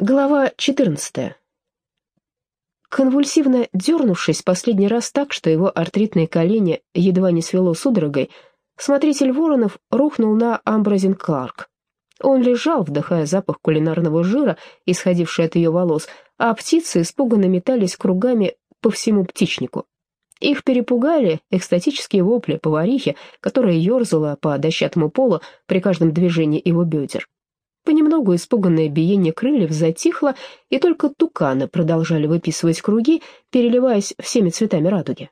Глава 14. Конвульсивно дернувшись последний раз так, что его артритные колени едва не свело судорогой, смотритель Воронов рухнул на Амбразин Кларк. Он лежал, вдыхая запах кулинарного жира, исходивший от ее волос, а птицы испуганно метались кругами по всему птичнику. Их перепугали экстатические вопли поварихи, которая ерзала по дощатому полу при каждом движении его бедер. Понемногу испуганное биение крыльев затихло, и только туканы продолжали выписывать круги, переливаясь всеми цветами радуги.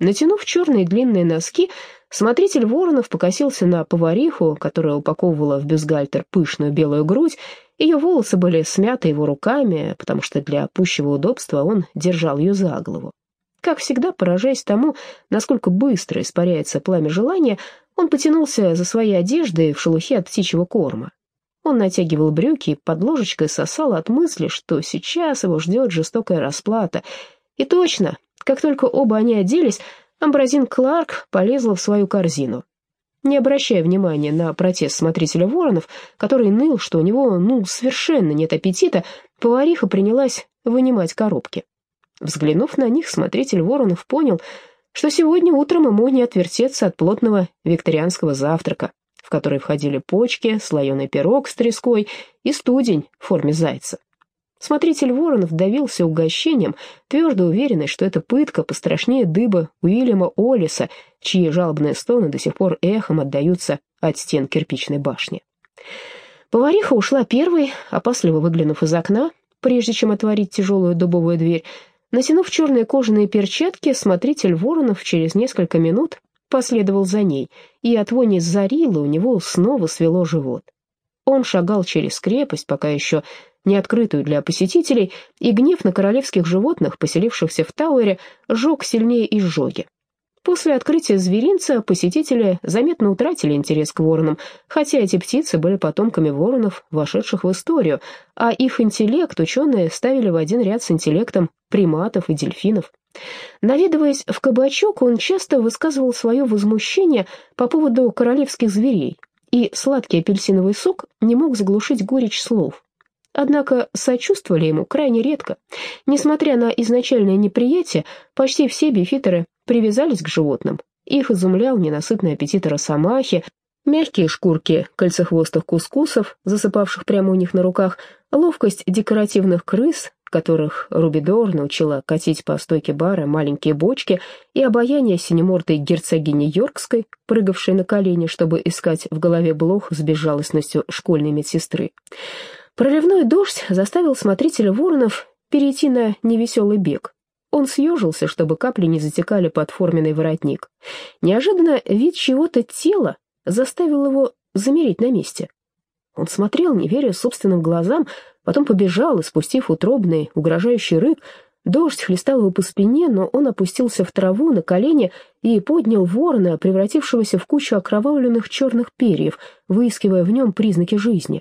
Натянув черные длинные носки, смотритель Воронов покосился на повариху, которая упаковывала в бюстгальтер пышную белую грудь. Ее волосы были смяты его руками, потому что для пущего удобства он держал ее за голову. Как всегда, поражаясь тому, насколько быстро испаряется пламя желания, он потянулся за своей одеждой в шелухе от птичьего корма. Он натягивал брюки и под ложечкой сосал от мысли, что сейчас его ждет жестокая расплата. И точно, как только оба они оделись, Амбразин Кларк полезла в свою корзину. Не обращая внимания на протест смотрителя Воронов, который ныл, что у него, ну, совершенно нет аппетита, повариха принялась вынимать коробки. Взглянув на них, смотритель Воронов понял, что сегодня утром ему не отвертеться от плотного викторианского завтрака в который входили почки, слоеный пирог с треской и студень в форме зайца. Смотритель Воронов давился угощением, твердо уверенный, что это пытка пострашнее дыба Уильяма Олиса, чьи жалобные стоны до сих пор эхом отдаются от стен кирпичной башни. Повариха ушла первой, опасливо выглянув из окна, прежде чем отворить тяжелую дубовую дверь. Натянув черные кожаные перчатки, смотритель Воронов через несколько минут последовал за ней, и от вони зарила у него снова свело живот. Он шагал через крепость, пока еще не открытую для посетителей, и гнев на королевских животных, поселившихся в Тауэре, жег сильнее изжоги. После открытия зверинца посетители заметно утратили интерес к воронам, хотя эти птицы были потомками воронов, вошедших в историю, а их интеллект ученые ставили в один ряд с интеллектом приматов и дельфинов. Наведываясь в кабачок, он часто высказывал свое возмущение по поводу королевских зверей, и сладкий апельсиновый сок не мог заглушить горечь слов. Однако сочувствовали ему крайне редко. Несмотря на изначальное неприятие, почти все бифитеры привязались к животным. Их изумлял ненасытный аппетит росомахи, мягкие шкурки кольцехвостых кускусов, засыпавших прямо у них на руках, ловкость декоративных крыс, которых Рубидор научила катить по стойке бара маленькие бочки, и обаяние синемордой герцогини Йоркской, прыгавшей на колени, чтобы искать в голове блох с безжалостностью школьной медсестры. Проливной дождь заставил смотрителя Воронов перейти на невеселый бег. Он съежился, чтобы капли не затекали под форменный воротник. Неожиданно вид чего-то тела заставил его замереть на месте. Он смотрел, не веря собственным глазам, потом побежал, и, спустив утробный, угрожающий рык, дождь хлестал его по спине, но он опустился в траву на колени и поднял ворона, превратившегося в кучу окровавленных черных перьев, выискивая в нем признаки жизни.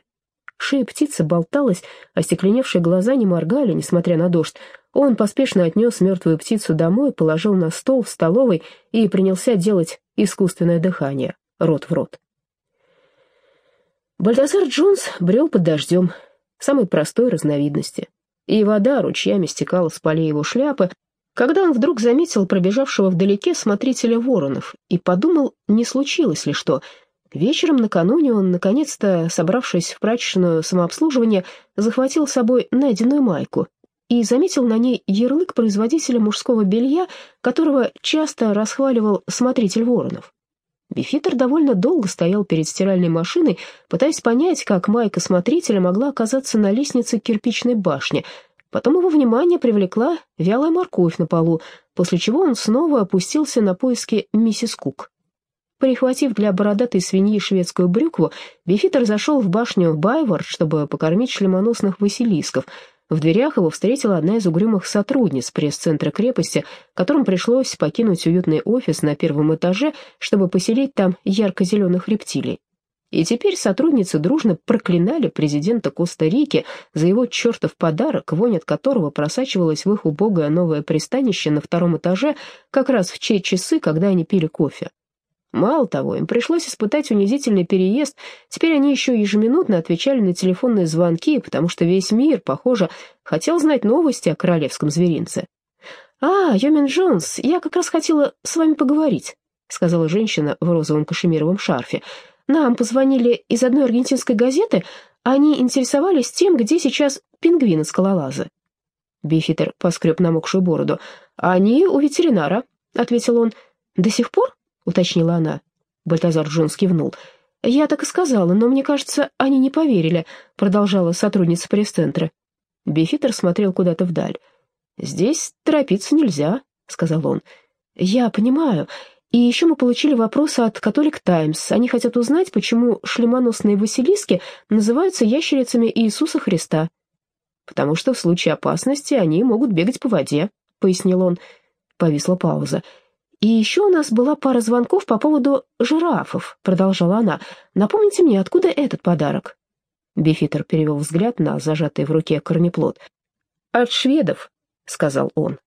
Шея птицы болталась, остекленевшие глаза не моргали, несмотря на дождь. Он поспешно отнес мертвую птицу домой, положил на стол в столовой и принялся делать искусственное дыхание, рот в рот. Бальтазар Джонс брел под дождем, самой простой разновидности, и вода ручьями стекала с полей его шляпы, когда он вдруг заметил пробежавшего вдалеке смотрителя воронов и подумал, не случилось ли что. Вечером накануне он, наконец-то, собравшись в прачечную самообслуживание, захватил с собой найденную майку и заметил на ней ярлык производителя мужского белья, которого часто расхваливал смотритель воронов. Бифитер довольно долго стоял перед стиральной машиной, пытаясь понять, как майка смотрителя могла оказаться на лестнице кирпичной башни. Потом его внимание привлекла вялая морковь на полу, после чего он снова опустился на поиски миссис Кук. Прихватив для бородатой свиньи шведскую брюкву, Бифитер зашел в башню Байвард, чтобы покормить шлемоносных василисков — в дверях его встретила одна из угрюмых сотрудниц пресс-центра крепости, которым пришлось покинуть уютный офис на первом этаже, чтобы поселить там ярко-зеленых рептилий. И теперь сотрудницы дружно проклинали президента Коста-Рики за его чертов подарок, вонь от которого просачивалась в их убогое новое пристанище на втором этаже как раз в те часы, когда они пили кофе. Мало того, им пришлось испытать унизительный переезд, теперь они еще ежеминутно отвечали на телефонные звонки, потому что весь мир, похоже, хотел знать новости о королевском зверинце. «А, Йомин Джонс, я как раз хотела с вами поговорить», — сказала женщина в розовом кашемировом шарфе. «Нам позвонили из одной аргентинской газеты, они интересовались тем, где сейчас пингвины-скалолазы». Бифитер поскреб намокшую бороду. «Они у ветеринара», — ответил он. «До сих пор?» — уточнила она. Бальтазар Джонс кивнул. «Я так и сказала, но мне кажется, они не поверили», — продолжала сотрудница пресс-центра. Бифитер смотрел куда-то вдаль. «Здесь торопиться нельзя», — сказал он. «Я понимаю. И еще мы получили вопрос от «Католик Таймс». Они хотят узнать, почему шлемоносные василиски называются ящерицами Иисуса Христа. «Потому что в случае опасности они могут бегать по воде», — пояснил он. Повисла пауза. «И еще у нас была пара звонков по поводу жирафов», — продолжала она. «Напомните мне, откуда этот подарок?» Бифитер перевел взгляд на зажатый в руке корнеплод. «От шведов», — сказал он.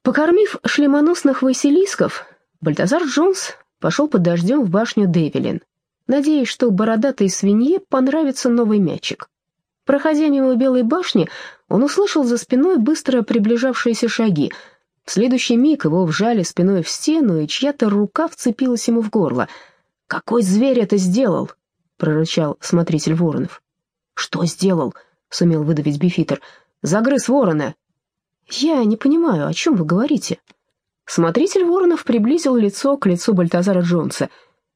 Покормив шлемоносных василисков, Бальтазар Джонс пошел под дождем в башню Девилин, надеясь, что бородатой свинье понравится новый мячик. Проходя мимо Белой башни, он услышал за спиной быстро приближавшиеся шаги. В следующий миг его вжали спиной в стену, и чья-то рука вцепилась ему в горло. «Какой зверь это сделал?» — прорычал смотритель Воронов. «Что сделал?» — сумел выдавить Бифитер. «Загрыз ворона!» «Я не понимаю, о чем вы говорите?» Смотритель Воронов приблизил лицо к лицу Бальтазара Джонса.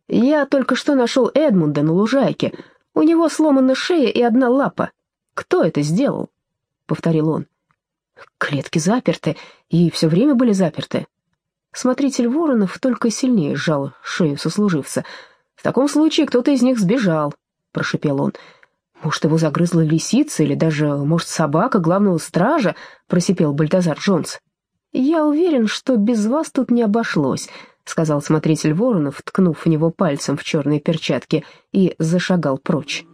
«Я только что нашел Эдмунда на лужайке. У него сломана шея и одна лапа. Кто это сделал?» — повторил он. «Клетки заперты, и все время были заперты». Смотритель Воронов только сильнее сжал шею сослуживца. «В таком случае кто-то из них сбежал», — прошепел он. «Может, его загрызла лисица или даже, может, собака главного стража?» — просипел Бальтазар Джонс. «Я уверен, что без вас тут не обошлось», — сказал смотритель Воронов, ткнув в него пальцем в черные перчатки, и зашагал прочь.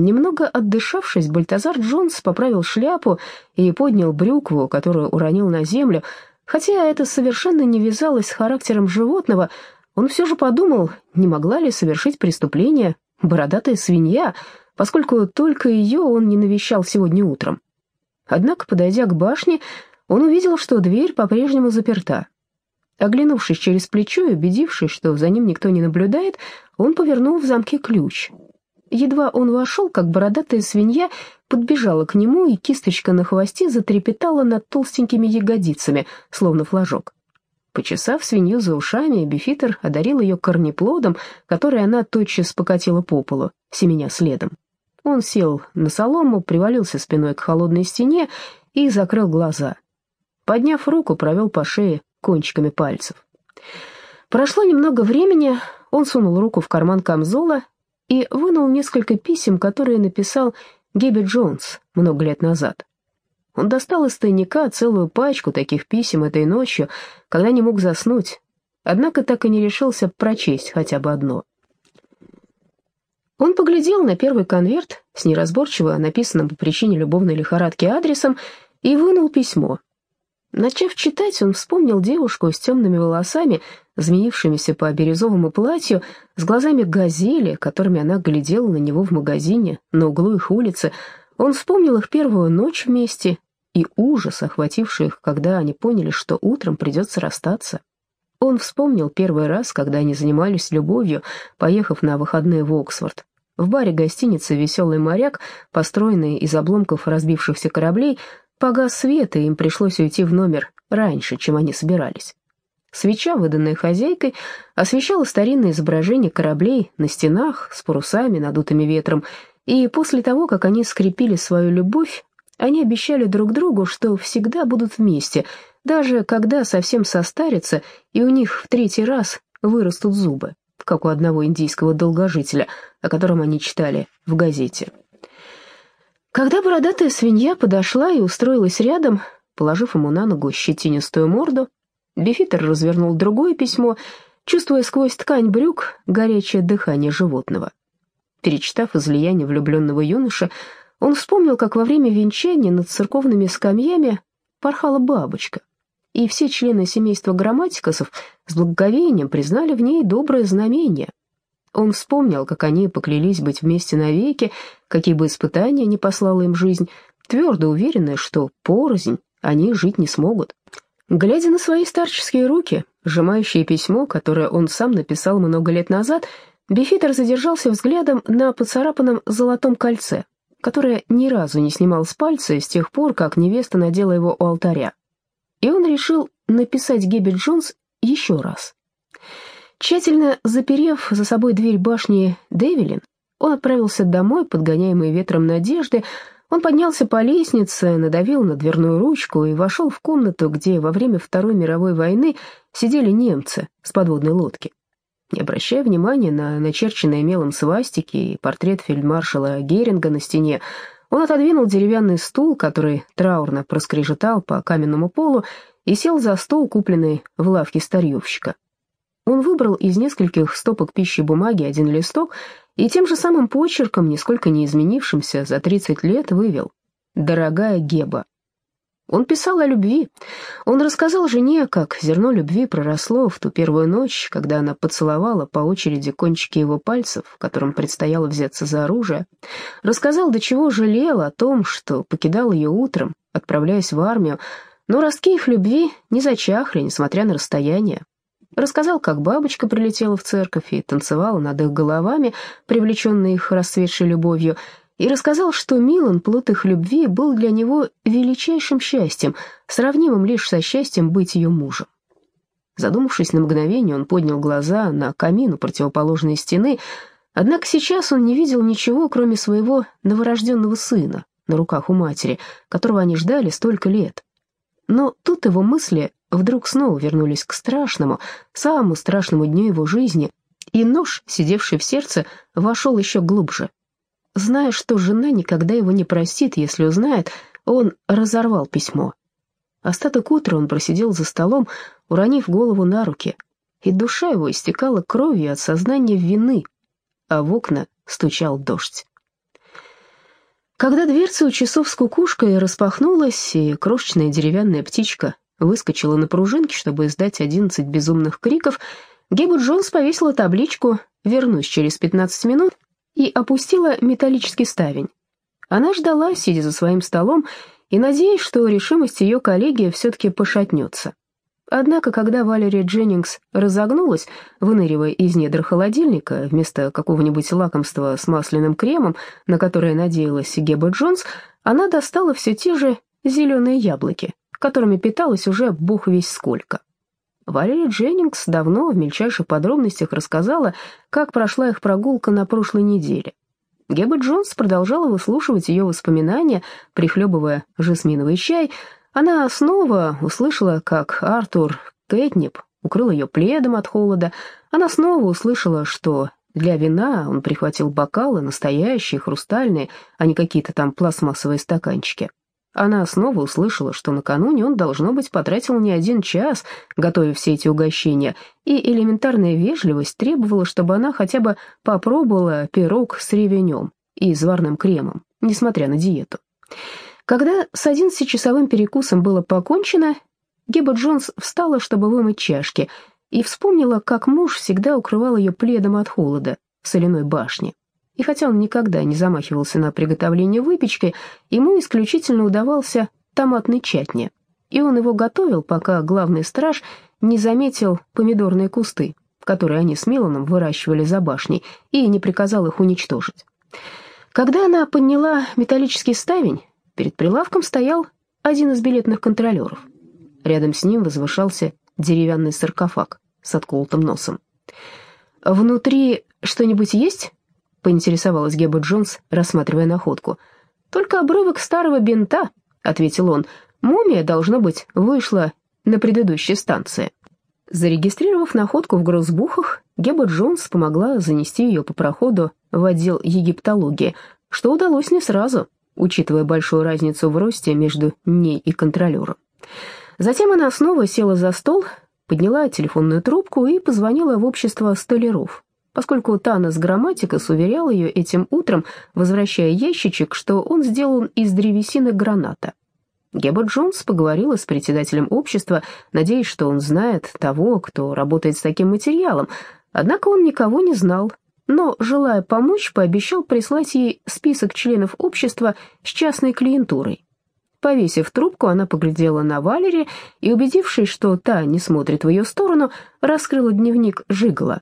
Немного отдышавшись, Бальтазар Джонс поправил шляпу и поднял брюкву, которую уронил на землю. Хотя это совершенно не вязалось с характером животного, он все же подумал, не могла ли совершить преступление бородатая свинья — поскольку только ее он не навещал сегодня утром. Однако, подойдя к башне, он увидел, что дверь по-прежнему заперта. Оглянувшись через плечо и убедившись, что за ним никто не наблюдает, он повернул в замке ключ. Едва он вошел, как бородатая свинья подбежала к нему, и кисточка на хвосте затрепетала над толстенькими ягодицами, словно флажок. Почесав свинью за ушами, Бифитер одарил ее корнеплодом, который она тотчас покатила по полу, семеня следом. Он сел на солому, привалился спиной к холодной стене и закрыл глаза. Подняв руку, провел по шее кончиками пальцев. Прошло немного времени, он сунул руку в карман камзола и вынул несколько писем, которые написал Геби Джонс много лет назад. Он достал из тайника целую пачку таких писем этой ночью, когда не мог заснуть, однако так и не решился прочесть хотя бы одно. Он поглядел на первый конверт с неразборчиво написанным по причине любовной лихорадки адресом и вынул письмо. Начав читать, он вспомнил девушку с темными волосами, змеившимися по бирюзовому платью, с глазами газели, которыми она глядела на него в магазине на углу их улицы. Он вспомнил их первую ночь вместе и ужас, охвативший их, когда они поняли, что утром придется расстаться. Он вспомнил первый раз, когда они занимались любовью, поехав на выходные в Оксфорд. В баре гостиницы «Веселый моряк», построенный из обломков разбившихся кораблей, погас свет, и им пришлось уйти в номер раньше, чем они собирались. Свеча, выданная хозяйкой, освещала старинное изображение кораблей на стенах с парусами, надутыми ветром, и после того, как они скрепили свою любовь, они обещали друг другу, что всегда будут вместе, даже когда совсем состарятся, и у них в третий раз вырастут зубы как у одного индийского долгожителя, о котором они читали в газете. Когда бородатая свинья подошла и устроилась рядом, положив ему на ногу щетинистую морду, Бифитер развернул другое письмо, чувствуя сквозь ткань брюк горячее дыхание животного. Перечитав излияние влюбленного юноши, он вспомнил, как во время венчания над церковными скамьями порхала бабочка, и все члены семейства грамматикосов с благоговением признали в ней доброе знамение. Он вспомнил, как они поклялись быть вместе навеки, какие бы испытания ни послала им жизнь, твердо уверенные, что порознь они жить не смогут. Глядя на свои старческие руки, сжимающие письмо, которое он сам написал много лет назад, Бифитер задержался взглядом на поцарапанном золотом кольце, которое ни разу не снимал с пальца с тех пор, как невеста надела его у алтаря. И он решил написать Гебби Джонс еще раз. Тщательно заперев за собой дверь башни Девилин, он отправился домой, подгоняемый ветром надежды, он поднялся по лестнице, надавил на дверную ручку и вошел в комнату, где во время Второй мировой войны сидели немцы с подводной лодки. Не обращая внимания на начерченные мелом свастики и портрет фельдмаршала Геринга на стене, он отодвинул деревянный стул, который траурно проскрежетал по каменному полу, и сел за стол, купленный в лавке старьевщика. Он выбрал из нескольких стопок пищи бумаги один листок и тем же самым почерком, нисколько не изменившимся за 30 лет, вывел «Дорогая Геба». Он писал о любви. Он рассказал жене, как зерно любви проросло в ту первую ночь, когда она поцеловала по очереди кончики его пальцев, которым предстояло взяться за оружие. Рассказал, до чего жалел о том, что покидал ее утром, отправляясь в армию, но ростки их любви не зачахли, несмотря на расстояние. Рассказал, как бабочка прилетела в церковь и танцевала над их головами, привлеченная их расцветшей любовью, и рассказал, что Милан, плод их любви, был для него величайшим счастьем, сравнимым лишь со счастьем быть ее мужем. Задумавшись на мгновение, он поднял глаза на камин у противоположной стены, однако сейчас он не видел ничего, кроме своего новорожденного сына на руках у матери, которого они ждали столько лет. Но тут его мысли вдруг снова вернулись к страшному, самому страшному дню его жизни, и нож, сидевший в сердце, вошел еще глубже. Зная, что жена никогда его не простит, если узнает, он разорвал письмо. Остаток утра он просидел за столом, уронив голову на руки, и душа его истекала кровью от сознания вины, а в окна стучал дождь. Когда дверца у часов с кукушкой распахнулась, и крошечная деревянная птичка выскочила на пружинке, чтобы издать одиннадцать безумных криков, Геба Джонс повесила табличку «Вернусь через пятнадцать минут» и опустила металлический ставень. Она ждала, сидя за своим столом, и надеясь, что решимость ее коллеги все-таки пошатнется. Однако, когда Валерия Дженнингс разогнулась, выныривая из недр холодильника, вместо какого-нибудь лакомства с масляным кремом, на которое надеялась Геба Джонс, она достала все те же зеленые яблоки, которыми питалась уже бог весь сколько. Валерия Дженнингс давно в мельчайших подробностях рассказала, как прошла их прогулка на прошлой неделе. Геба Джонс продолжала выслушивать ее воспоминания, прихлебывая жасминовый чай. Она снова услышала, как Артур Кэтнип укрыл ее пледом от холода. Она снова услышала, что для вина он прихватил бокалы, настоящие, хрустальные, а не какие-то там пластмассовые стаканчики. Она снова услышала, что накануне он, должно быть, потратил не один час, готовя все эти угощения, и элементарная вежливость требовала, чтобы она хотя бы попробовала пирог с ревенем и зварным кремом, несмотря на диету. Когда с одиннадцатичасовым перекусом было покончено, Геба Джонс встала, чтобы вымыть чашки, и вспомнила, как муж всегда укрывал ее пледом от холода в соляной башне. И хотя он никогда не замахивался на приготовление выпечки, ему исключительно удавался томатный чатни. И он его готовил, пока главный страж не заметил помидорные кусты, которые они с Миланом выращивали за башней, и не приказал их уничтожить. Когда она подняла металлический ставень, перед прилавком стоял один из билетных контролеров. Рядом с ним возвышался деревянный саркофаг с отколотым носом. «Внутри что-нибудь есть?» — поинтересовалась Геба Джонс, рассматривая находку. «Только обрывок старого бинта», — ответил он. «Мумия, должно быть, вышла на предыдущей станции». Зарегистрировав находку в грозбухах, Геба Джонс помогла занести ее по проходу в отдел египтологии, что удалось не сразу, учитывая большую разницу в росте между ней и контролером. Затем она снова села за стол, подняла телефонную трубку и позвонила в общество столяров, поскольку Танос Грамматикас уверял ее этим утром, возвращая ящичек, что он сделан из древесины граната. Геба Джонс поговорила с председателем общества, надеясь, что он знает того, кто работает с таким материалом, однако он никого не знал, но, желая помочь, пообещал прислать ей список членов общества с частной клиентурой. Повесив трубку, она поглядела на Валери и, убедившись, что та не смотрит в ее сторону, раскрыла дневник Жигала.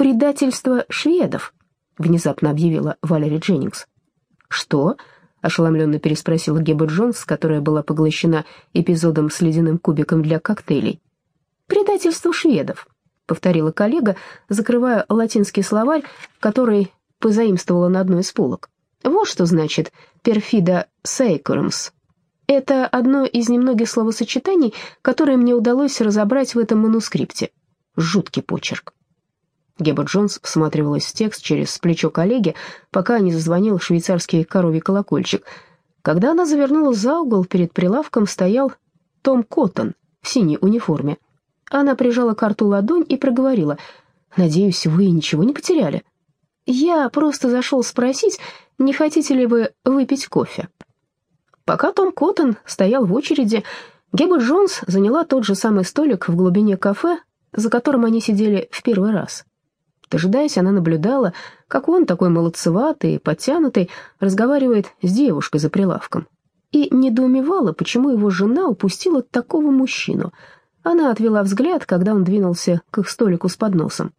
«Предательство шведов», — внезапно объявила Валери Дженнингс. «Что?» — ошеломленно переспросила Геба Джонс, которая была поглощена эпизодом с ледяным кубиком для коктейлей. «Предательство шведов», — повторила коллега, закрывая латинский словарь, который позаимствовала на одной из полок. «Вот что значит «перфида сейкурумс». Это одно из немногих словосочетаний, которые мне удалось разобрать в этом манускрипте. Жуткий почерк. Геба Джонс всматривалась в текст через плечо коллеги, пока не зазвонил швейцарский коровий колокольчик. Когда она завернула за угол, перед прилавком стоял Том Коттон в синей униформе. Она прижала карту ладонь и проговорила. «Надеюсь, вы ничего не потеряли?» «Я просто зашел спросить, не хотите ли вы выпить кофе?» Пока Том Коттон стоял в очереди, Геба Джонс заняла тот же самый столик в глубине кафе, за которым они сидели в первый раз. Дожидаясь, она наблюдала, как он, такой молодцеватый подтянутый, разговаривает с девушкой за прилавком. И недоумевала, почему его жена упустила такого мужчину. Она отвела взгляд, когда он двинулся к их столику с подносом.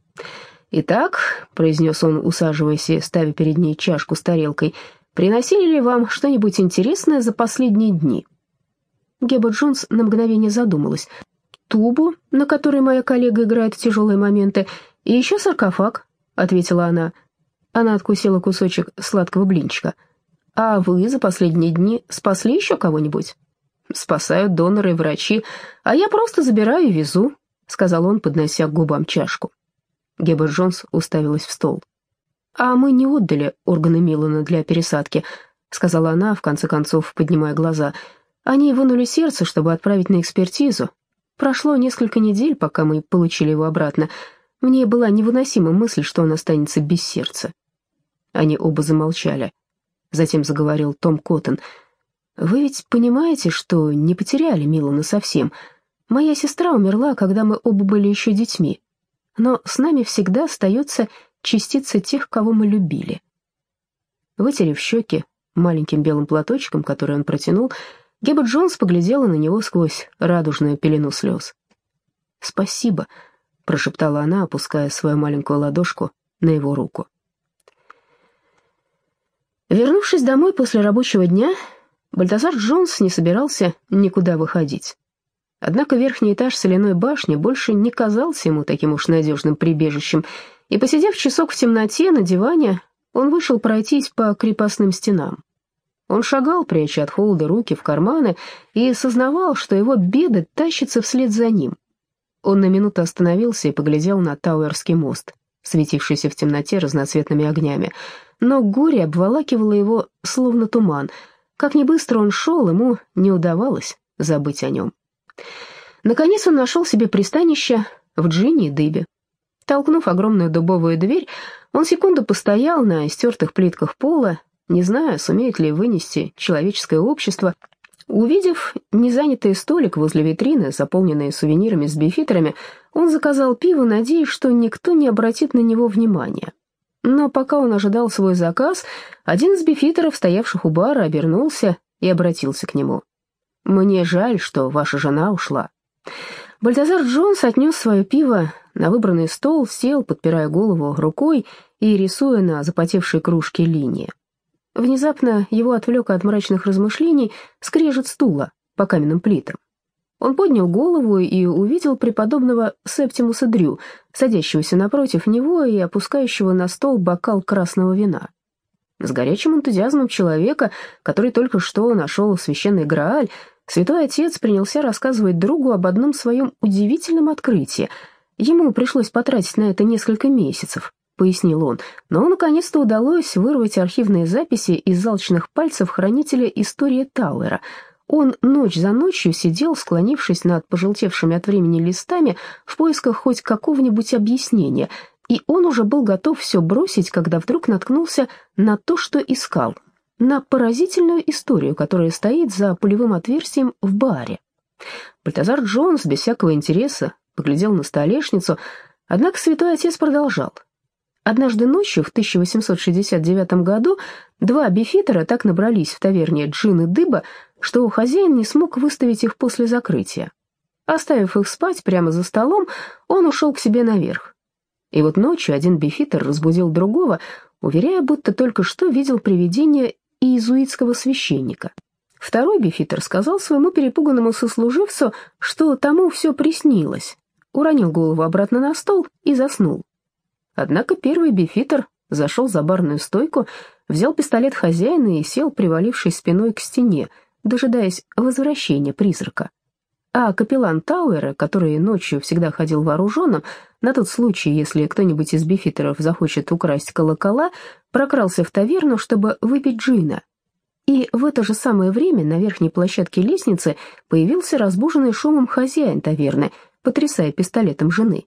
«Итак», — произнес он, усаживаясь и ставя перед ней чашку с тарелкой, — Приносили ли вам что-нибудь интересное за последние дни?» Геба Джонс на мгновение задумалась. «Тубу, на которой моя коллега играет в тяжелые моменты, и еще саркофаг», — ответила она. Она откусила кусочек сладкого блинчика. «А вы за последние дни спасли еще кого-нибудь?» «Спасают доноры и врачи, а я просто забираю и везу», — сказал он, поднося к губам чашку. Геба Джонс уставилась в стол. «А мы не отдали органы Милана для пересадки», — сказала она, в конце концов, поднимая глаза. «Они вынули сердце, чтобы отправить на экспертизу. Прошло несколько недель, пока мы получили его обратно. Мне была невыносима мысль, что он останется без сердца». Они оба замолчали. Затем заговорил Том Коттон. «Вы ведь понимаете, что не потеряли Милана совсем. Моя сестра умерла, когда мы оба были еще детьми. Но с нами всегда остается частицы тех, кого мы любили. Вытерев щеки маленьким белым платочком, который он протянул, Геба Джонс поглядела на него сквозь радужную пелену слез. «Спасибо», — прошептала она, опуская свою маленькую ладошку на его руку. Вернувшись домой после рабочего дня, Бальтазар Джонс не собирался никуда выходить. Однако верхний этаж соляной башни больше не казался ему таким уж надежным прибежищем, и, посидев часок в темноте на диване, он вышел пройтись по крепостным стенам. Он шагал, пряча от холода руки в карманы, и сознавал, что его беды тащатся вслед за ним. Он на минуту остановился и поглядел на Тауэрский мост, светившийся в темноте разноцветными огнями. Но горе обволакивало его, словно туман. Как ни быстро он шел, ему не удавалось забыть о нем. Наконец он нашел себе пристанище в Джинни и Дыбе. Толкнув огромную дубовую дверь, он секунду постоял на истертых плитках пола, не зная, сумеет ли вынести человеческое общество. Увидев незанятый столик возле витрины, заполненный сувенирами с бифитерами, он заказал пиво, надеясь, что никто не обратит на него внимания. Но пока он ожидал свой заказ, один из бифитеров, стоявших у бара, обернулся и обратился к нему. «Мне жаль, что ваша жена ушла». Бальтазар Джонс отнес свое пиво на выбранный стол, сел, подпирая голову рукой и рисуя на запотевшей кружке линии. Внезапно его отвлек от мрачных размышлений скрежет стула по каменным плитам. Он поднял голову и увидел преподобного Септимуса Дрю, садящегося напротив него и опускающего на стол бокал красного вина. С горячим энтузиазмом человека, который только что нашел священный Грааль, святой отец принялся рассказывать другу об одном своем удивительном открытии — Ему пришлось потратить на это несколько месяцев, пояснил он, но наконец-то удалось вырвать архивные записи из залчных пальцев хранителя истории Тауэра. Он ночь за ночью сидел, склонившись над пожелтевшими от времени листами, в поисках хоть какого-нибудь объяснения, и он уже был готов все бросить, когда вдруг наткнулся на то, что искал. на поразительную историю, которая стоит за пулевым отверстием в баре. Бальтазар Джонс без всякого интереса поглядел на столешницу, однако святой отец продолжал. Однажды ночью в 1869 году два бифитера так набрались в таверне джин и дыба, что хозяин не смог выставить их после закрытия. Оставив их спать прямо за столом, он ушел к себе наверх. И вот ночью один бифитер разбудил другого, уверяя, будто только что видел привидение иезуитского священника. Второй бифитер сказал своему перепуганному сослуживцу, что тому все приснилось, уронил голову обратно на стол и заснул. Однако первый бифитер зашел за барную стойку, взял пистолет хозяина и сел, привалившись спиной к стене, дожидаясь возвращения призрака. А капеллан Тауэра, который ночью всегда ходил вооруженным, на тот случай, если кто-нибудь из бифитеров захочет украсть колокола, прокрался в таверну, чтобы выпить джина. И в это же самое время на верхней площадке лестницы появился разбуженный шумом хозяин таверны, потрясая пистолетом жены.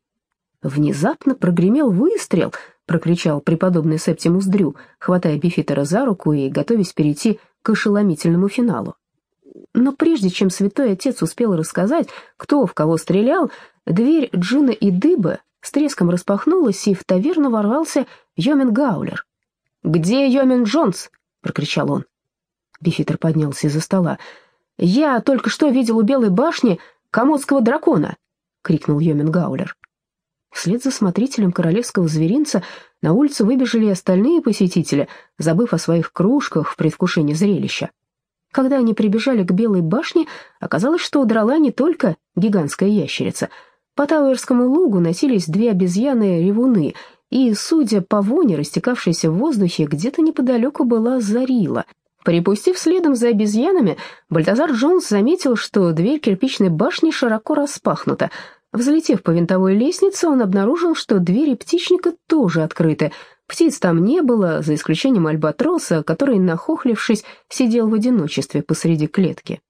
Внезапно прогремел выстрел, прокричал преподобный Септимус Дрю, хватая Бифитера за руку и готовясь перейти к ошеломительному финалу. Но прежде чем святой отец успел рассказать, кто в кого стрелял, дверь Джина и Дыбы с треском распахнулась, и в таверну ворвался Йомен Гаулер. «Где Йомен Джонс?» — прокричал он. Бифитер поднялся из-за стола. «Я только что видел у Белой башни комодского дракона!» — крикнул Йомен Гаулер. Вслед за смотрителем королевского зверинца на улицу выбежали и остальные посетители, забыв о своих кружках в предвкушении зрелища. Когда они прибежали к Белой башне, оказалось, что удрала не только гигантская ящерица. По Тауэрскому лугу носились две обезьяны-ревуны, и, судя по воне, растекавшейся в воздухе, где-то неподалеку была Зарила. Припустив следом за обезьянами, Бальтазар Джонс заметил, что дверь кирпичной башни широко распахнута, Взлетев по винтовой лестнице, он обнаружил, что двери птичника тоже открыты. Птиц там не было, за исключением альбатроса, который, нахохлившись, сидел в одиночестве посреди клетки.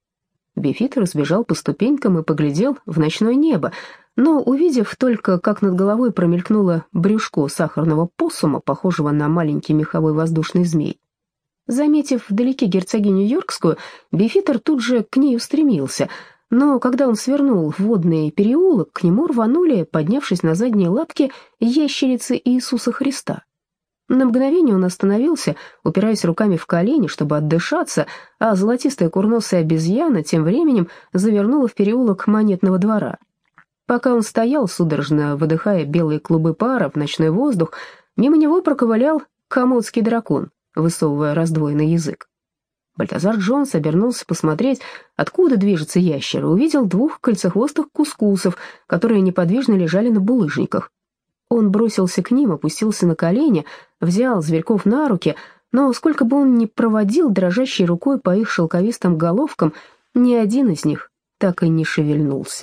Бифитер сбежал по ступенькам и поглядел в ночное небо, но, увидев только, как над головой промелькнуло брюшко сахарного поссума, похожего на маленький меховой воздушный змей, Заметив вдалеке герцогиню Йоркскую, Бифитер тут же к ней устремился — но когда он свернул в водный переулок, к нему рванули, поднявшись на задние лапки, ящерицы Иисуса Христа. На мгновение он остановился, упираясь руками в колени, чтобы отдышаться, а золотистая курносая обезьяна тем временем завернула в переулок монетного двора. Пока он стоял, судорожно выдыхая белые клубы пара в ночной воздух, мимо него проковылял комодский дракон, высовывая раздвоенный язык. Бальтазар Джонс обернулся посмотреть, откуда движется ящер, и увидел двух кольцехвостых кускусов, которые неподвижно лежали на булыжниках. Он бросился к ним, опустился на колени, взял зверьков на руки, но сколько бы он ни проводил дрожащей рукой по их шелковистым головкам, ни один из них так и не шевельнулся.